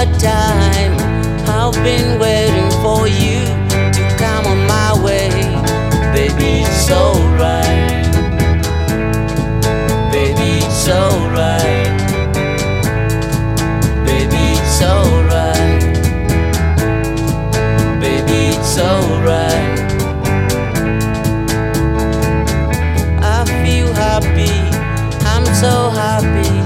Time. I've been waiting for you to come on my way. Baby, it's alright. Baby, it's alright. Baby, it's alright. Baby, it's alright. I feel happy. I'm so happy.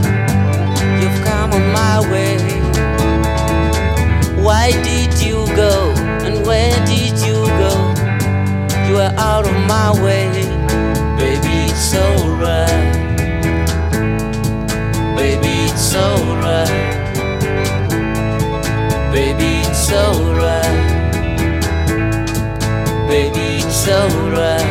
Baby, it's alright. Baby, it's alright.